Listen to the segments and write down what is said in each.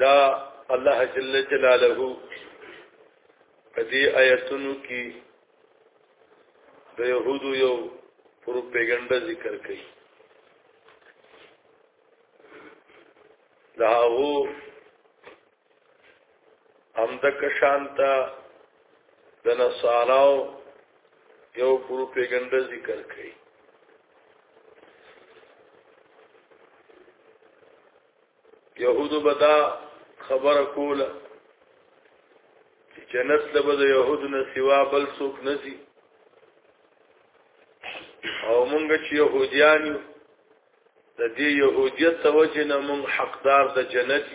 دا الله جل جلاله په دې آیتونو کې د يهودو یو پروپاګاندا ذکر کړي دا هو هم د کشانتا د نصاراو یو پروپاګاندا ذکر کړي يهودو بدا خبر کوله چې جنت له بده يهودو نه سوا بل څوک نه دي او مونږ چې يهوديان یو د دې يهوديت د وجه نه مونږ حقدار د جنت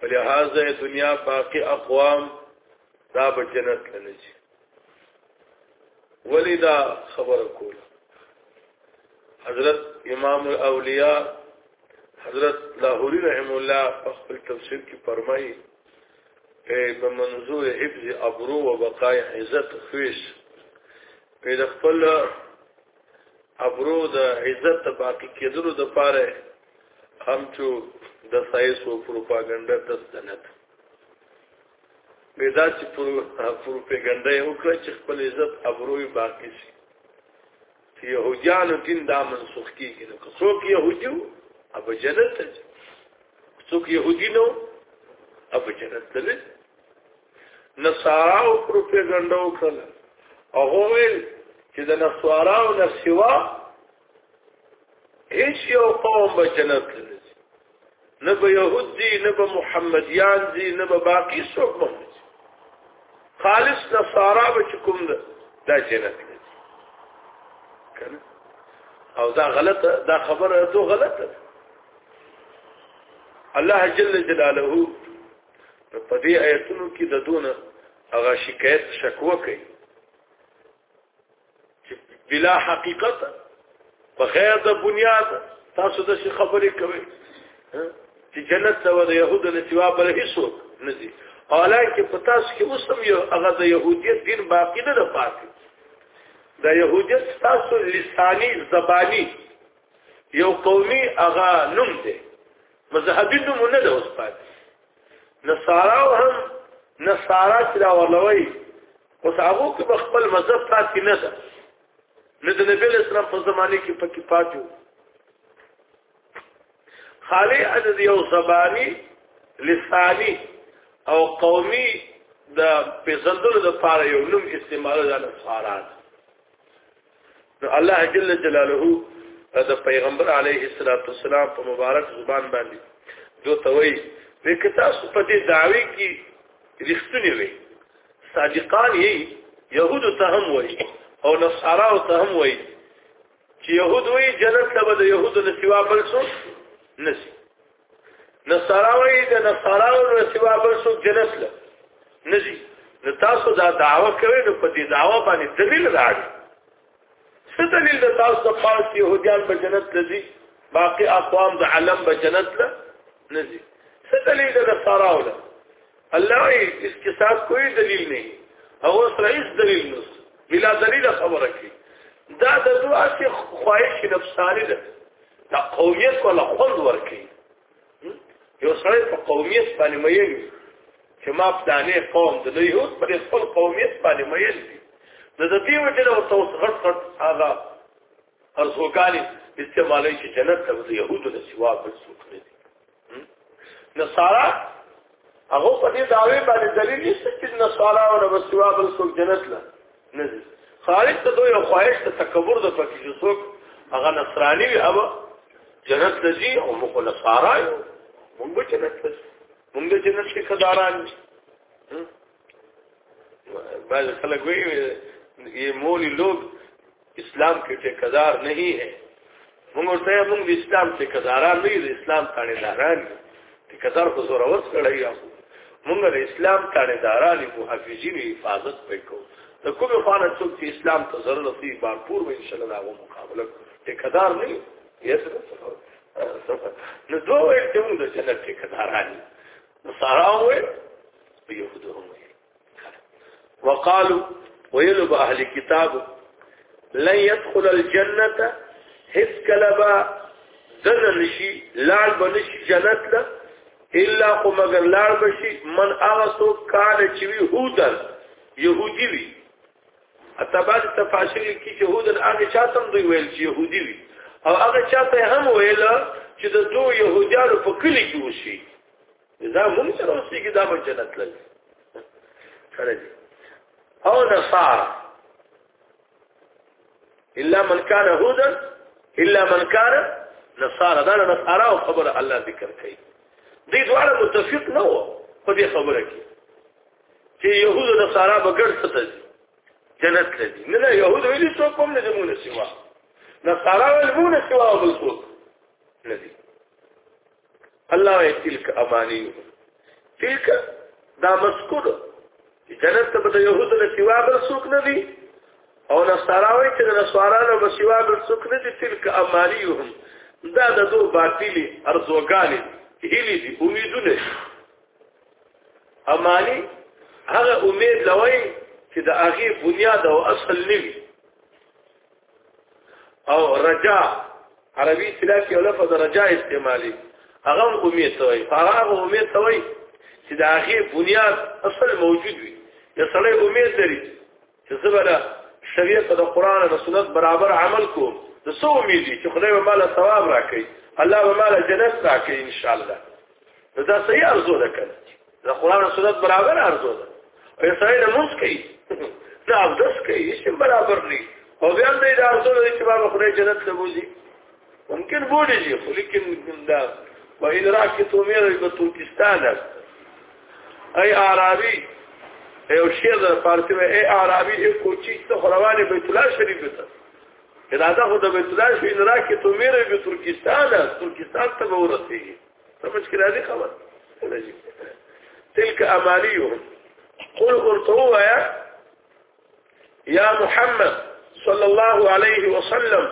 فلهذا دنیا باقی اقوام دا به جنت لنی شي ولی دا خبره کول حضرت امام الاولیاء حضرت لاهوری رحم الله خپل تفسیر کې فرمایي په منظور حفظ ابرو و بقای عزت خویش په خپل ابرو د عزت باقی کېدلو د پاره هم چې د سايس او پروپاګاندا دستنت پیدا چې پروپاګاندا یو کړ چې خپل عزت ابروي باقی شي چې يهوديانو دین دا منسوخ کیږي نو څوک يهوديو اب جنت ته څوک يهودي نو اب جنت ته نصارا او پروپاګاندا وکړه او وویل چې د نصارا او نسوا هیڅ یو قوم به جنت نه ځي نه به يهود دي نه به محمديان دي نه به باقي څوک به خالص نصارا به کوم ده دا جنت نه ځي کنه او دا غلطه دا خبره ته غلطه الله جل جلاله نو په دې آیتونو کې د دونه هغه شکایت شکوه کوي چې بلا حقیقت په غیر د بنیاد تاسو د شي خبرې کوي چې جنت ته د يهودو نه سوا بل هیڅ نه دي حالانکه په تاسو کې اوس هم یو هغه د يهودیت دین باقی نه پاتې د يهودیت تاسو لسانی زبانی یو قومي هغه نوم دی مذهبي نمونه ده اوس پاتې نصارا هم نصارا چې دا ولوي اوس هغه کې خپل مذهب پاتې نه ده نه د نبی اسلام په زمانه کې پکې پاتې خالی عدد یو زبانی لسانی او قومي د پیژندلو لپاره یو نوم استعمال د نصارا ده نو الله جل جلاله د پیغمبر علیه الصلاۃ والسلام په مبارک زبان باندې جو توي وکتا سو په دې دعوی کې رښتونی وي صادقان یې يهود ته هم وي او نصارا ته هم وي چې يهود وي جنت ته به د يهودو نه سوا بل څه نسی نصاراوی د نصاراو نو سوا بل څوک جنس له نجی نو تاسو دا دعوه کوي نو په دې دعوه باندې دلیل راړي څه دلیل د تاسو د پاس يهوديان په جنت لذي باقي اقوام د علم په جنت له نجی څه دلیل د نصاراو له الله یې اس کې سات کوئی دلیل نه او اوس رئیس دلیل نو بلا دلیل خبره کوي دا د دوه خواهش نفسانی ده دا قومیت ولا خوند ورکي یو سره په قومیت باندې مېل چې ما په دانه قوم د دوی هوت په خپل قومیت باندې مېل دي د دې وجه له تو غټ غټ هغه ارزوګانی استعمالي چې جنت ته د يهودو د سوا بل څوک نه دي نصارا هغه په دې داوی باندې دلیل نشته چې نصارا او رب سوا بل څوک جنت لا نه دي خارج ته دوی خواهش ته تکبر د پکې چې څوک هغه نصرانی وي هغه جنت لږي او موږ له سارا یو موږ جنت لږي موږ جنت کې خداران بعض خلک وی یہ مولی لوگ اسلام کې ټیکدار نه هي موږ ورته موږ د اسلام ټیکداران نه یو اسلام تاړي داران ټیکدار خو زور اوس کړی یو موږ د اسلام تاړي داران په حفیظین حفاظت وکړو د کوم خانه څوک چې اسلام ته ضرورت دی بارپور به ان شاء الله هغه مقابله ټیکدار نه یو نو دوه ویل چې موږ د جنت ټیکداران نصارا هم وي او يهود هم وي وقالو ويلو به اهل کتابو لن يدخل الجنه هیڅ کله به دنه نشي لاړ به نشي جنت له الا خو مگر لاړ به شي من هغه څوک کار چې وي هودن يهودي وي اتباج تفاسیر کې چې يهود هغه چاته دوی ویل چې يهودي وي او هغه چاته هم ویل چې د دوه يهودانو په کلی کې وشي دا موږ سره اوسې کې دا په جنت لږ کړی او نصارا الا من كان هودا الا من كان نصارا دا نصارا او خبر الله ذکر کوي دې دواړه متفق نه وو په دې خبره کې چې يهود او نصارا به ګډ څه دي جنت لدی نه نه يهود ویلي څوک کوم نه دمونه سوا نصارا ول مونه سوا او بل څوک نه دي الله وی تلک امانی تلک دا مذکور جنت ته به يهود له سوا بل څوک نه دي او نصارا وی چې نصارا له به سوا بل څوک نه دي تلک امانیهم دا د دوه باطلی ارزوګانی هلی دي امیدونه امانی هغه امید لوي چې د هغه بنیاد او اصل نیوي او رجا عربي اصطلاح کې لفظ رجا استعمالي هغه امید وي هغه امید وي چې د هغه بنیاد اصل موجود وي د سړی امید لري چې زبره شریعت د قران او سنت برابر عمل کو د سو امید چې خدای به مال ثواب راکړي الله به مال جنت راکړي ان شاء الله دا صحیح ارزو ده کړه د قران او سنت برابر ارزو ده او سړی نه موږ کوي دا اوس کوي چې برابر نه او بیا دې دا ارزو ده چې بابا خدای جنت ته بوزي ممکن بولی جی خو لیکن دا و این راکی تو میره به ترکستان است ای عربی یو شیر در پارتی وی ای عربی ای کوچی تا خروانی بیت الله شریف بیتا اراده خود بیت الله شو این راکی تو میره به ترکستان است ترکستان تا به ورسیگی سمجھ کرا دی خبر تلک امالیهم قل ارتو ویا یا محمد صلی الله علیه وسلم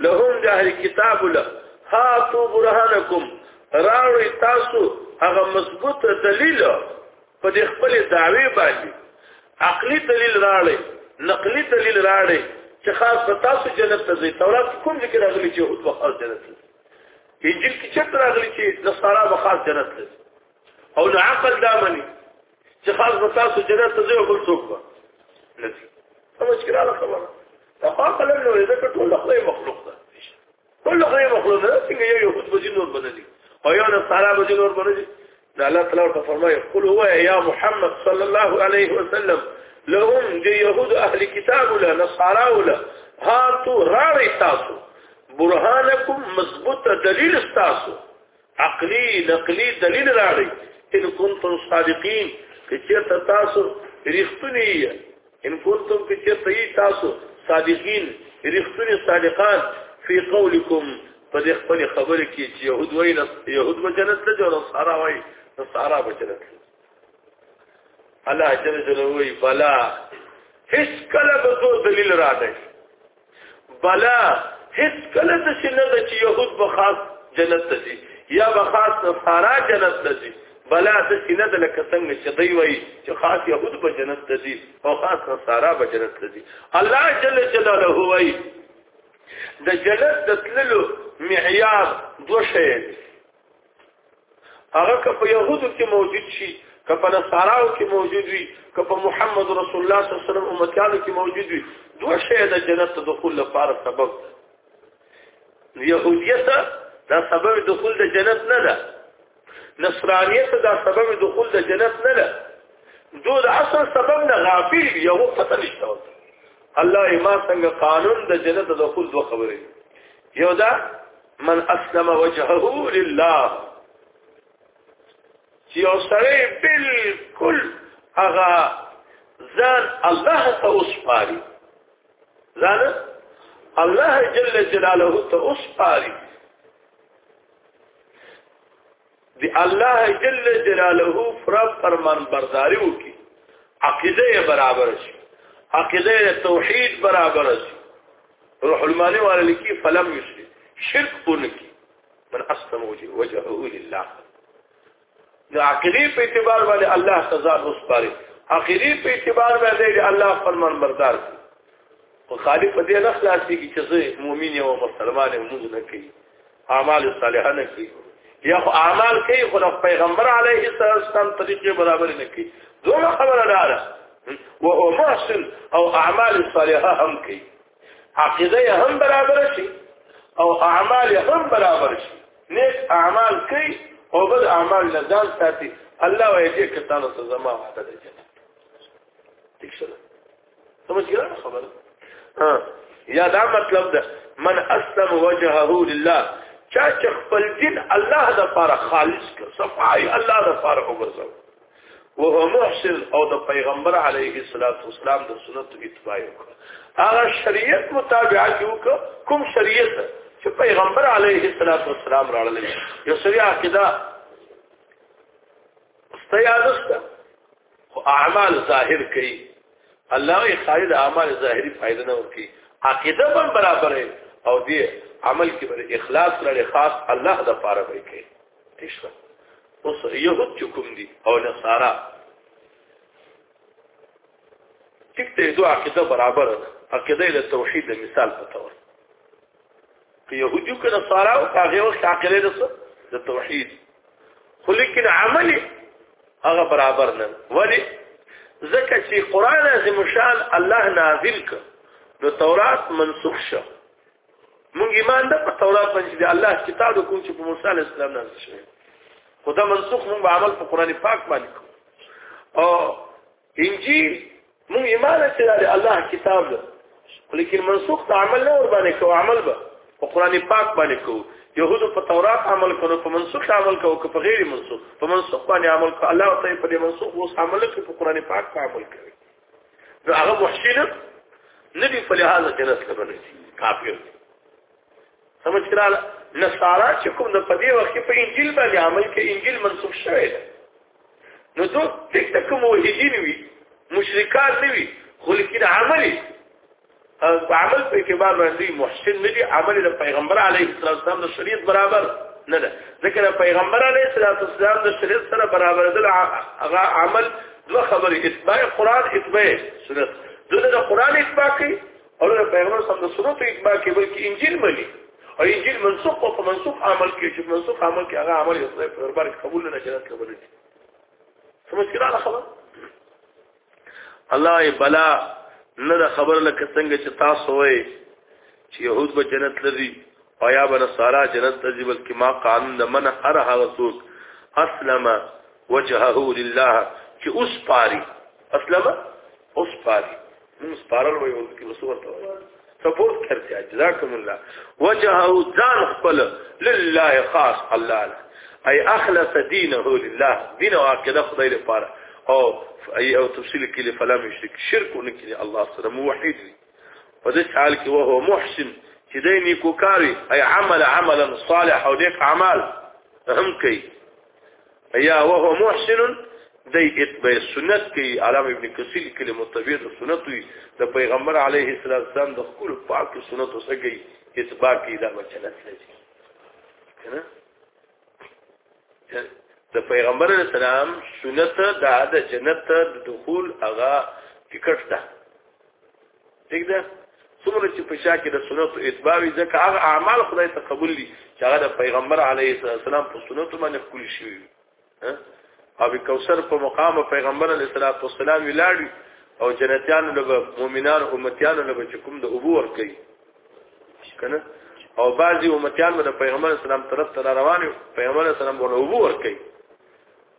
لهم جهر کتاب له هاتو برهانکم راوی تاسو هغه مضبوط دلیل په دې خپل دعوی باندې عقلی دلیل راړي نقلی دلیل راړي چې خاص په تاسو جنت ته ځي تورات کوم ذکر راغلی چې او خاص جنت ته انجیل کې چې راغلی چې نصارا به خاص جنت ته او نو عقل دا مني چې خاص به تاسو جنت ته ځو بل څوک به نه ځي دا مشکله ده خبره دا ما خلل نو دا ټول خدای مخلوق ده ټول خدای مخلوق ده څنګه یو یو خود بجین نور بدلی او یو نه سارا بجین نور بدلی دا الله تعالی ورته فرمایي قل هو یا محمد صلی الله علیه وسلم لهم دی یهود اهل کتاب ولا نصارا ولا هاتو راوی تاسو برهانکم مضبوط دلیل تاسو عقلی نقلی دلیل راړي ان کنتم صادقین که چیرته تاسو رښتونی ان کنتم که چیرته تاسو صادقین رښتونی صادقان فی قولکم په دې خپل خبره کې چې يهود وای نه يهود به جنت ته جوړ سارا وای نو سارا به جنت الله جل جلاله وای بلا هیڅ کله به تو دلیل را دی بلا هیڅ کله د شنه د چې يهود به خاص جنت ته ځي یا به خاص نصارا جنت ته ځي بلا د شنه د لکه څنګه چې دوی وایي چې خاص يهود به جنت ته ځي او خاص نصارا به جنت ته ځي الله جل جلاله وایي د جنت د تللو معیار دوه شی دی هغه که په يهودو کې موجود شي که په نصاراو کې موجود وي که په محمد رسول الله صلی الله علیه وسلم امتیانو کې موجود وي دوه شی د جنت ته دخول لپاره سبب يهوديت دا سبب دخول د جنت نه ده نصرانيت دا سبب دخول د جنت نه ده دو د اصل سبب نه غافل یو پته نشته الله ما څنګه قانون د جنت د دخول دوه خبرې یو دا من اسلم وجهه لله چې یو سره بالکل هغه ځان الله ته وسپاري ځان الله جل جلاله ته وسپاري دی الله جل جلاله پر فرمان برداری وکي عقیده برابر شي عقیده توحید برابر شي روح المانی والا لکی فلم یشرک شرک اونکی من اسلم وجهه لله د عقیده په اعتبار باندې الله سزا وسپاري عقیده په اعتبار باندې الله فرمان بردار شي خو خالق په دې نه خلاصيږي چې زه مؤمن او مسلمان او موږ نه کوي اعمال صالحه نه کوي یا خو اعمال کوي خو د پیغمبر علیه السلام طریقې برابر نه کوي دوه خبره ده او هو محسن او اعمال صالحه هم کوي عقیده هم برابر شي او اعمال هم برابر شي نیک اعمال کوي او بد اعمال نه ځان ساتي الله وایي چې کتانو ته زما وعده ده جنت سمجھ گیا خبر ها یا دا مطلب ده من اسلم وجهه لله چا چې خپل دین الله د لپاره خالص کړ صفای الله د لپاره وګرځاو وهو محسن او د پیغمبر علیه الصلاۃ والسلام د سنت اتباع وکړه هغه شریعت مطابقت وکړه کوم شریعت چې پیغمبر علیه الصلاۃ والسلام راړل یو سری عقیده استیادسته خو اعمال ظاهر کوي الله یې خالد اعمال ظاهري فائدہ نه ورکي عقیده هم برابرې او دې عمل کې بر اخلاص لري خاص الله د پاره وي کې تشوه اوس يهود چکم دي او نصارا ټیک ته دوه عقیده برابر عقیده له توحید مثال په تور که يهوديو که نصارا او هغه وخت عقیده ده د توحید خو لیکن عملی هغه برابر نه ولی ځکه چې قران عظیم شان الله نازل ک نو تورات منسوخ شو مونږ ایمان ده په تورات باندې دی الله کتاب کوم چې په موسی علی السلام نازل شوی خدا منسوخ مونږ عمل په قران پاک باندې کو او انجیل مونږ ایمان چې د الله کتاب ده لیکن منسوخ د عمل نه ور باندې کوو عمل به په قران پاک باندې کوو يهودو په تورات عمل کړو په منسوخ عمل کوو که په غیر منسوخ په منسوخ باندې عمل کوو الله تعالی په دې منسوخ اوس عمل کوي په قران پاک په عمل کوي نو هغه وحشي نه ندي په لحاظ جنت کې باندې کافر سمجھ کړه نصارا چې کوم د پدې وخت په انجیل باندې عمل کوي انجیل منسوخ شوی دی نو ته ټیک ټک موحدین وي مشرکان نه وي خو لیکن عملي په عمل په اعتبار باندې محسن نه دي عمل د پیغمبر علیه السلام د شریعت برابر نه ده ځکه د پیغمبر علیه السلام د شریعت سره برابر د هغه عمل دوه خبرې اتباع قران اتباع سنت دغه د قران اتباع کوي اولو پیغمبر صلی الله علیه وسلم اجماع کې وایي چې انجیل مني او انجیل منسوخ او په منسوخ عمل کې چې منسوخ عمل کې هغه عمل یې خدای په دربار کې قبول نه جنت قبول نه سمجھ کړه خبره الله ای بلا نه دا خبر لکه څنګه چې تاسو وای چې يهود به جنت لري او یا به نصارا جنت ته ځي بلکې ما قانون د من هر هغه څوک اسلم وجهه لله چې اوس پاري اسلم اوس پاري نو سپارل وي او کې وسو ورته وي سپورت کرتے ہیں جزاکم اللہ وجہو ځان خپل لله خاص الله له اي اخلص دينه لله دين او عقيده خدای لپاره او اي او تفصيل کې لفلا مشرک شرک ونکړي الله سره موحد وي په دې حال کې وو محسن چې دې نیکو کاری اي عمل عملا صالح او نیک اعمال هم کوي یا وهو محسن دی اتباع سنت کې علامه ابن کثیر کله متبع سنت وي د پیغمبر علیه السلام د خپل پاک سنت وسګي اتباع کې دا مچلت لږي کنه د پیغمبر اسلام سنت د عادت جنت د دخول هغه ټیکټ ده ٹھیک ده څومره چې په شا کې د سنت او اتباع وي ځکه هغه اعمال خدای ته قبول دي چې هغه د پیغمبر علیه السلام په سنت باندې خپل شي او به کوثر په مقام پیغمبر علیه السلام ولاړ او جنتیان له مؤمنان او امتیان له چې کوم د ابو ور کوي کنه او بعضي امتیان د پیغمبر اسلام طرف ته روان دي پیغمبر اسلام ورو ور کوي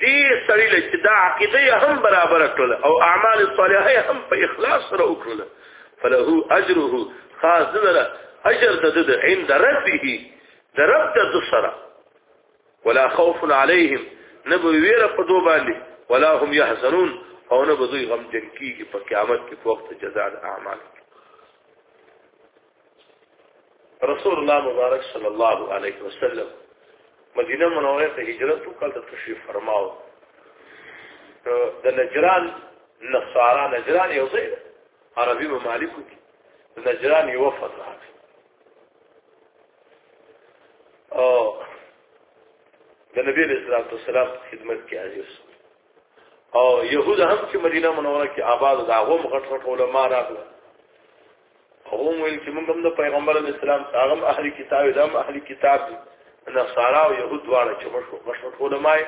دې سړی له چې دا عقیده هم برابر کړل او اعمال صالحه هم په اخلاص سره وکړل فله اجره خاص دره اجر د د عند ربه د رب د سره ولا خوف عليهم نبو ویره په دوه باندې ولا هم يحزنون او نه بدوی غم جن کیږي په قیامت کې په وخت جزاء اعمال رسول الله مبارک صلی الله علیه وسلم مدینه منوره ته هجرت وکړ د تشریف فرماو د نجران نصارا نجران یو ځای عربي ممالکو کې د نجران یو وفد راغی او د نبی علیہ الصلوۃ والسلام خدمت کې حاضر شو او يهود هم چې مدینه منوره کې آباد دا غو مخټ غټ علماء راغله هم ویل چې موږ هم د پیغمبر علی السلام هغه اهل کتاب دم اهل کتاب دي نصارا او يهود دواړه چې مشهور مشهور علماء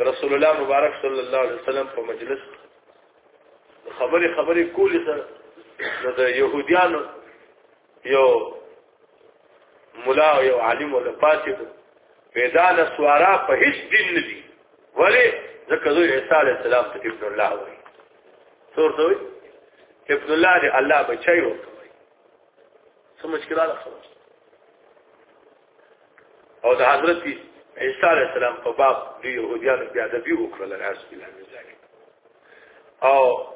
رسول الله مبارک صلی الله علیه وسلم په مجلس خبرې خبرې کولې سره د يهوديانو یو مولا او یو عالم ولا پاتې دو پیدا نسوارا په هیڅ دین نه دي ولی ځکه دوی عیسی علی السلام ته ابن الله وایي څور دوی ابن الله دی الله بچی وو څه مشکل ده خلاص او د حضرت عیسی علی السلام په باب دی يهوديانو بیا د بیو کړل راس بلا مزاګي او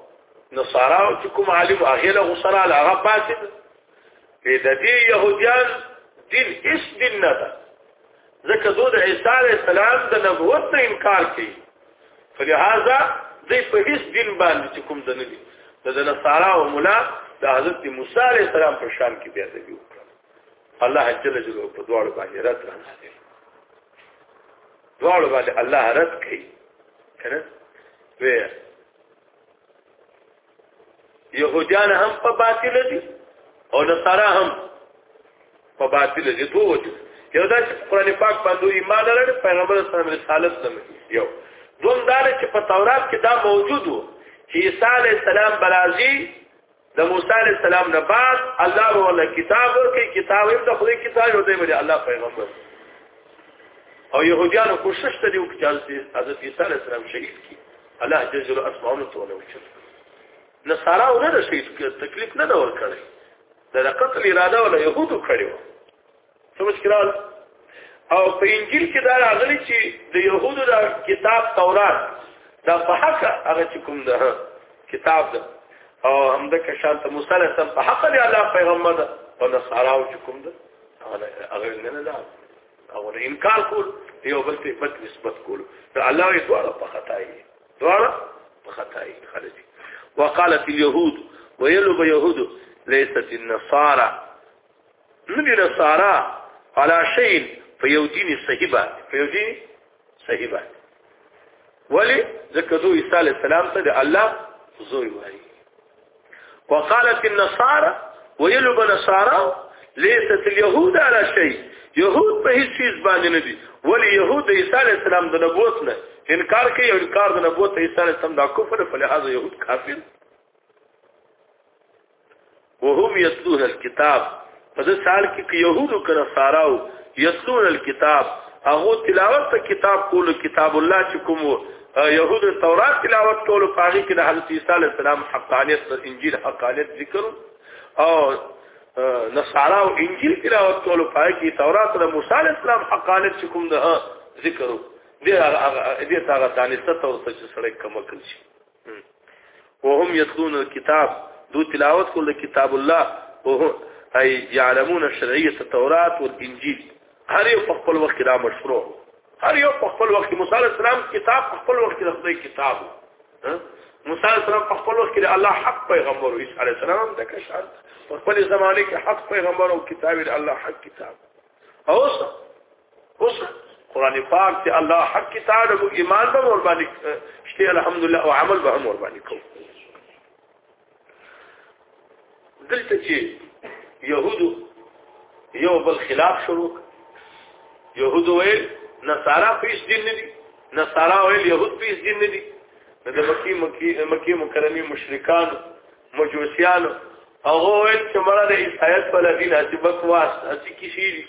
نصاراو چې کوم عالم هغه له غصرا هغه پاتې په د دې يهوديان دین هیڅ دین نه ده ځکه دوی د عیسی علی السلام د نبوت نه انکار کوي فلهذا دوی په هیڅ دین باندې چې کوم دنه دي د نصارا او مولا د حضرت موسی علی السلام په شان کې بیا دی الله جل جلاله په دواړو باندې رات راځي دواړو باندې الله رات کوي کنه وی يهوديان هم په باطل دي او نصارا هم په باطل دي دوه وجه یو دا چې قرآن پاک باندې ایمان لرل پیغمبر صلی الله علیه وسلم رسالت لمه یو دوم دا چې په تورات کې دا موجود وو چې عیسی علیه السلام برازي د موسی علیه السلام نه بعد الله ورله کتاب ورکړي کتاب یې د خدای کتاب یو دی باندې الله پیغمبر او يهوديانو کوشش ته دیو چې حضرت عیسی علیه السلام شهید کی الله جزر اسمانو ته ولو چل نصارا او نه شي تکلیف نه ور کړی دا قتل اراده ولا يهودو کړی و څه مشکل او په انجیل کې دا راغلی چې د يهودو دا کتاب تورات دا په حق هغه چې کوم ده کتاب ده او همدا که شانت موسی علیه السلام په حق دی الله پیغمبر ده او نصارا او چې کوم ده هغه نه نه ده او د انکار کول یو بل ته بد نسبت کول ته الله یې دواړه په خطا یې دواړه په خطا یې خلک وقالت اليهود ويلو به يهود ليست النصارى نبي نصارى على شيء فيوديني صحيبه فيوديني صحیح ده ولی ځکه دوی عیسی علی السلام ته د الله زوی وایي وقالت النصارى ويلو بنصارى ليست اليهود على شيء يهود په هیڅ چیز باندې نه دي ولی يهود د عیسی علی السلام د نبوت نه انکار کوي او انکار د نبوت عیسی علی السلام د کفر په لحاظ يهود کافر وهم یتلون الكتاب په دې سال کې يهودو کړه ساراو یتلون الكتاب هغه تلاوت ته کتاب کولو کتاب الله چې کوم يهود تورات تلاوت کولو پاغي کې د حضرت عيسى عليه السلام حقانيت د انجیل حقانيت ذکر او نصارا او انجیل تلاوت کولو پاغي کې تورات د موسی عليه السلام حقانيت چې کوم د ذکر دې هغه دې هغه تانیسته تور څه سره کم کړی وهم يتلون الكتاب دو تلاوت کول کتاب الله او اي يعلمون شرعيه التوراة والانجيل هر یو په خپل وخت دا مشروع هر یو په خپل وخت موسی عليه السلام کتاب په خپل وخت د خپل کتاب موسی عليه السلام په خپل وخت کې الله حق پیغمبر او عيسى عليه السلام د کشان په خپل زمانه کې حق پیغمبر او کتاب الله حق کتاب اوس اوس قران پاک ته الله حق کتاب او ایمان به ور باندې شته الحمدلله او عمل به هم ور باندې کو دلته چې يهودو یو بل خلاف شروع يهودو ویل نصارا پیش دین نه دي نصارا ویل يهود پیش دین نه دي د مکی مکی مکی مکرمه مشرکان مجوسیانو هغه وایي چې مړه د عیسایت په لګین هڅه بکواس هڅه کی شي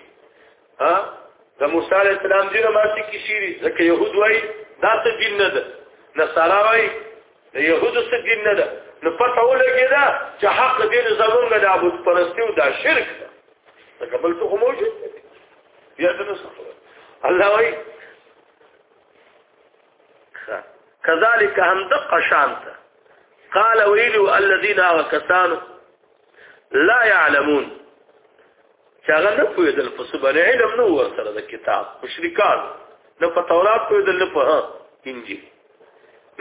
ها د موسی علی السلام دینه ما هڅه کی شي ځکه يهود وایي دا څه دین نه ده نصارا وایي د يهودو څه دین نه ده نو پته ولګی دا چې حق دین زمونږ د ابو پرستی او دا شرک ده دا قبل ته موجود یا د نصارا الله وایي کذالک هم د قشانت قال ویلو الذين وكسانو لا يعلمون چاغه نه پوهېدل په سبب علم نو ور سره د کتاب مشرکان نه په تورات پوهېدل نه په انجیل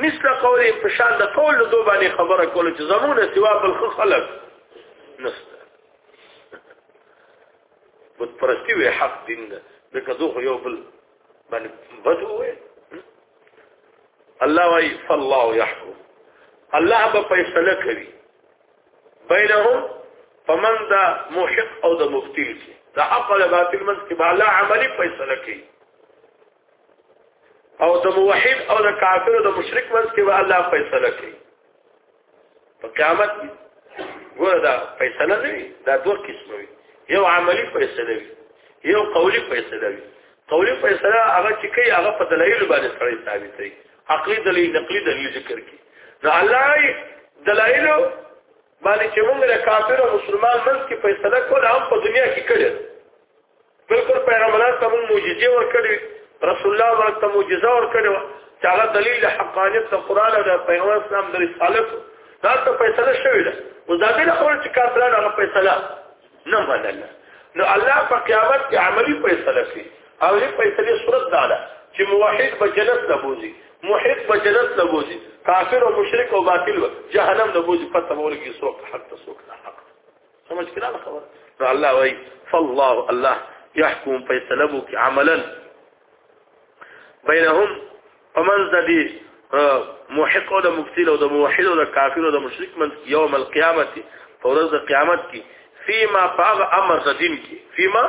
مثل قوله په شان د قول له دوه باندې خبره کوله چې زمونه سوا بل خلق نسته بت پرستی وی حق دین ده دغه دوه یو بل بل بدو الله وای فالله يحكم الله به فیصله کوي بینهم فمن دا محق او دا مبتل کی دا حق او باطل من کی بالا عملی فیصله کوي او دا موحد او دا کافر او دا مشرک من کی به الله فیصله کوي په قیامت کې ګوره دا فیصله نه وي دا دوه قسمه وي یو عملی فیصله وي یو قولی فیصله وي قولی فیصله هغه چې کوي هغه په دلایل باندې سره ثابت وي عقلي دلیل نقلي دلیل ذکر کی نو الله دلایل باندې چې موږ له کافر او مسلمان منځ کې فیصله کوله هم په دنیا کې کړې بالکل پیغمبران ته موږ معجزې ورکړې رسول الله ورته ته معجزه ورکړې چې هغه دلیل حقانیت د قران او د پیغمبر اسلام د رسالت دا ته فیصله شوې ده او دا به خبر چې کافرانو هغه فیصله نه منله نو الله په قیامت کې عملی فیصله کوي او دې فیصله صورت دا ده چې موحد به جنت ته بوزي موحد به جنت ته بوزي کافر او مشرک او باطل جهنم ته بوزي پته ورګي سوق حق ته سوق نه سمجھ کړه دا خبر نو الله وای فالله الله يحكم فيسلبو کې عملا بينهم ومن ذي محق او د مبتل او د موحد او د کافر او د مشرک من يوم القيامه فورز د قیامت کې فيما فاغ امر د دین کې فيما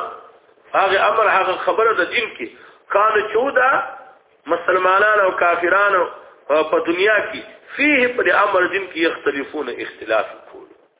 فاغ امر هغه خبره د دین کې کان چودا مسلمانان او کافران په دنیا کې فيه په امر دین کې اختلافونه اختلاف کول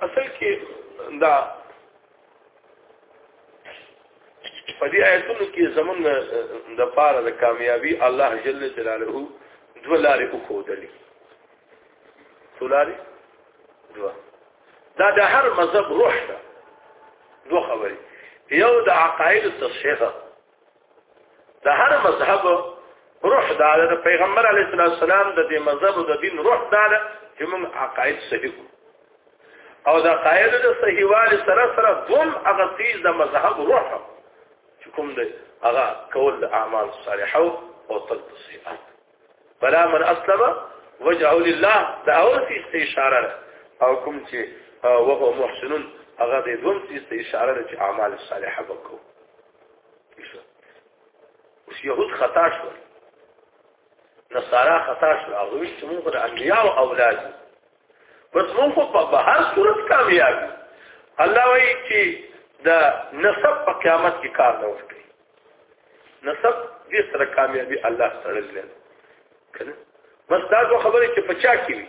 اصل کې دا په دې آیتونو کې زمون د پاره د کامیابی الله جل جلاله دو لارې وښودلې سولاري دو دا د هر مذهب روح ده دو خبرې یو د عقاید تصحیح د هر مذهب روح دا د پیغمبر علی السلام د دې مذهب د دین روح دا چې موږ عقاید صحیح او د قاعده د صحیحوالي سره سره دوم هغه تیز د مذهب روح چې کوم دی هغه کول د اعمال صالحه او ترک السیئات بلا من اسلم وجهه لله دا اول تیز ته اشاره ده او کوم چې وهو محسنون هغه د دوم تیز ته اشاره ده چې اعمال صالحه وکړو اوس يهود خطا شو نصارا خطا شو هغه ویل چې موږ د انبیا او اولاد بس موږ خو په هر صورت کامیاب الله وایي چې د نسب په قیامت کې کار نه وکړي نسب دې سره کامیابی الله سره لري کنه بس دا خبره چې په چا کې وي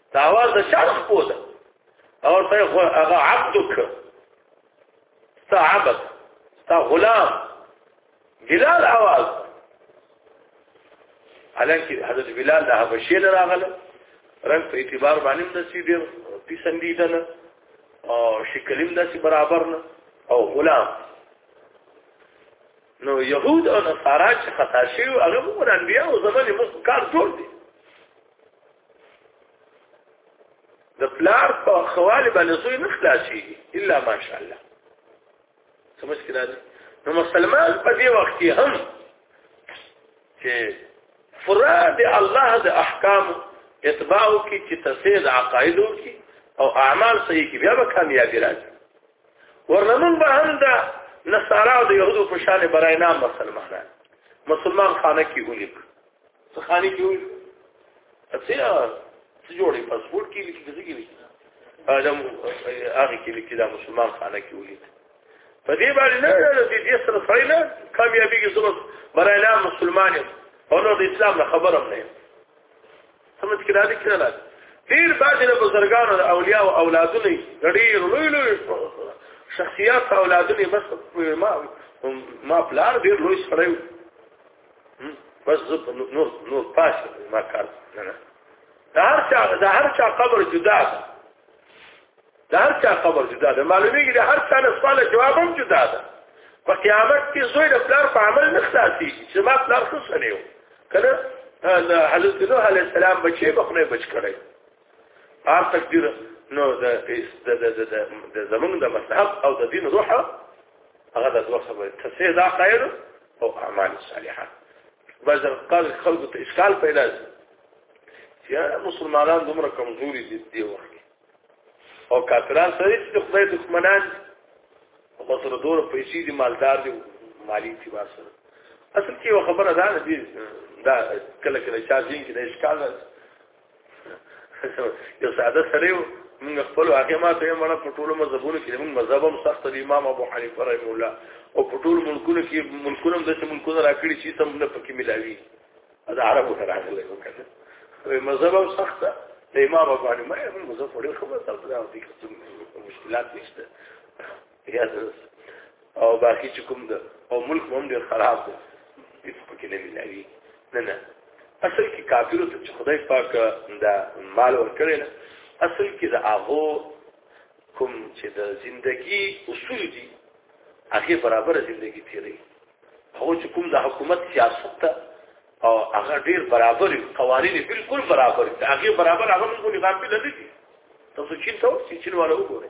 تاوار د شرخ بوده او ته هغه عبدک ستا عبد ستا غلام بلال اواز حالانکه حضرت بلال د حبشې نه راغله رنګ په اعتبار باندې د سی ډیر پیسندیده نه او شکلیم د سی برابر نه او غلام نو يهود او نصارا چې خطا شي او هغه مور انبیا او زمونږ مخ کار جوړ دي د پلار په خواله باندې زوی نه خلاصي الا ماشاء الله سمجھ کې راځي نو مسلمان په دې وخت کې هم چې فراد الله د احکام اتباع کی چې تسید عقایدو کی او اعمال صحیح کی بیا به کامیابی راځي ورنمون به هم دا نصارا او د يهودو په شان برای نام مسلمانان مسلمان خانه کې ولیک څه خاني جوړ څه څه جوړي پاسپورت کې لیکي څه کې لیکي ادم هغه کې لیکي دا مسلمان خانه کې ولید په دې باندې نه نه دې دې سره سړی نه کامیابی کې زموږ برای نه مسلمان او نو د اسلام نه خبرم نه سمج کې راځي کړه نه ډیر باندې له بزرګانو او اولیاء او اولادونه ډیر لوی لوی شخصیات اولادونه بس ما ما پلار ډیر لوی سره بس زب نور نور پاس ما کار نه نه دا هر چا دا هر چا قبر جدا ده دا هر چا قبر جدا ده معلومیږي دا هر چا نه سوال جواب هم جدا ده په قیامت کې زوی د پلار په عمل نه خلاصي چې ما پلار څه سنیو کنه حضرت نوح علیه السلام بچي بخنه بچ کړي هر تقدیر نو د د د د د زمونږ د مذهب او د دین روح هغه د دوه خبرې تفسیر دا خیر او اعمال صالحه بعض قال خلق ته اشکال پیدا شي چې مسلمانان دومره کمزوري دي دی وخت او کافران سره چې خدای دښمنان خو سره دور پیسې دي مالدار دي مالی دي واسره اصل کې یو خبره ده دي دا کله کله چا ځین کې د اشکال یو ساده سره موږ خپل هغه ماته یې مړه په ټولو مذهبونو کې موږ مذهب هم سخت دی امام ابو حنیفه رحم الله او په ټولو ملکونو کې ملکونو د څه ملکونو راکړي چې سم نه پکې ملاوي دا عربو سره راغلي وکړه مذهب هم سخت دی امام ابو حنیفه مذهب ډېر خبره تر دا دي چې مشکلات نشته او باقي چې کوم ده او ملک هم ډېر خراب دی هیڅ پکې نه ملاوي نه نه اصل کې کافرو ته چې خدای پاک دا مال ورکړي نه اصل کې دا هغه کوم چې د زندگی اصول دي هغه برابر زندگی تیری هغه چې کوم د حکومت سیاست ته او هغه ډیر برابر قوانین بالکل برابر دي هغه برابر هغه موږ نه غافل نه دي تاسو چې تاسو چې نو وګورئ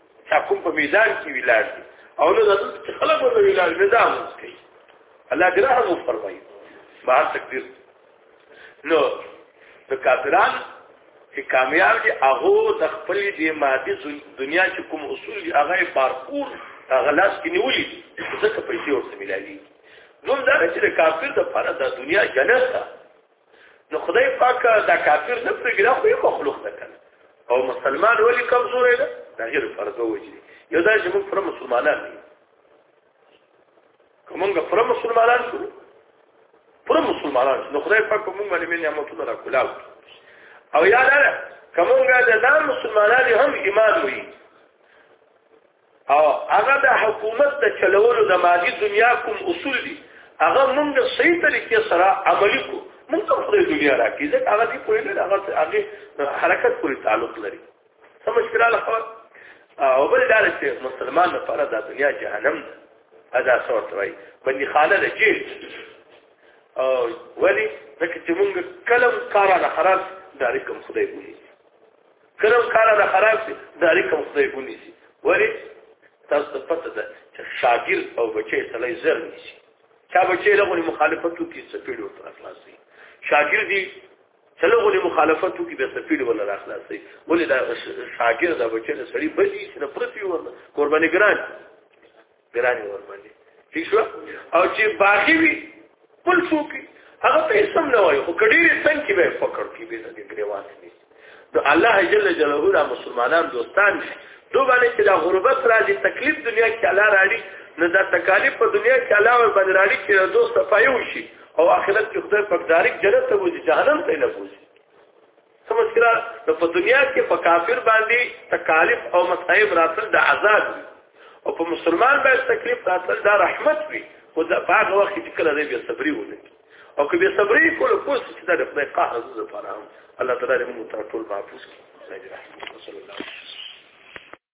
دا کوم په میدان کې ویلار دي او نو د دې خلک په ویلار میدان کوي الله دې رحم وفرمایي بهر تکبیر نو د کافران چې کامیاب دي هغه د خپل دې مادي دنیا چې کوم اصول دي هغه پارکور غلاس کې نیولې دي ځکه پیسې ورته ملایي نو دا چې د کافر د فرض د دنیا جنت ده نو خدای پاک دا کافر نه پرېږي دا خو یې مخلوق ده کنه او مسلمان ولې کمزورې ده دا غیر فرض وجدي یو دا چې موږ پر مسلمانان دي کومګه پر مسلمانان شو پر مسلمانان نو خدای پاک موږ باندې مين نعمتونه را کولاو او یا دا کومګه د نام مسلمانان هم ایمان وي او هغه د حکومت د چلولو د مالی دنیا کوم اصول دي هغه موږ د صحیح طریقې سره عملی کو موږ ته خپل دنیا راکې ځکه هغه دی په لاره هغه هغه حرکت پورې تعلق لري سمجھ کړه لخوا او بل دا چې مسلمان لپاره د دنیا جهنم ده ادا صورت وای باندې خاله د جیل او ولی ځکه چې موږ کلم کارانه خراب داري کوم خدای بولي کله کاله د خراب شي د اړیکه مخته ګونی شي ولی تاسو ته پته ده چې شاګرد او بچی سړی زر نشي چا بچی له غونې مخالفتو کې سپیډ ورته خلاصي شاګرد دی له غونې مخالفتو کې به سپیډ ولا راخلاصي ولې دا شاګرد او بچی سړی بچي چې پرتی ورته قرباني ګران ګرانی ور باندې ٹھیک شو او چې باقی وي بل څوک هغه ته سم نه وایي خو کډیر څنګه کې به فکر کې به د ګریوان نه نو الله جل جلاله را مسلمانان دوستان دو باندې چې دا غربت راځي تکلیف دنیا کې الله راړي نو دا تکالیف په دنیا کې الله ور باندې راړي چې دوست صفایو شي او آخرت کې خدای پاک دارک جنت ته وځي جهنم ته نه وځي څه مشکله نو په دنیا کې په کافر باندې تکالیف او مصائب راتل د عذاب او په مسلمان باندې تکلیف راتل د رحمت وي خو دا په هغه وخت کې کله دې صبري ونه او که به صبري کول کوس چې دا د خدای قهر زو فراهم الله تعالی دې موږ ته ټول معفوس کړي صلی الله علیه وسلم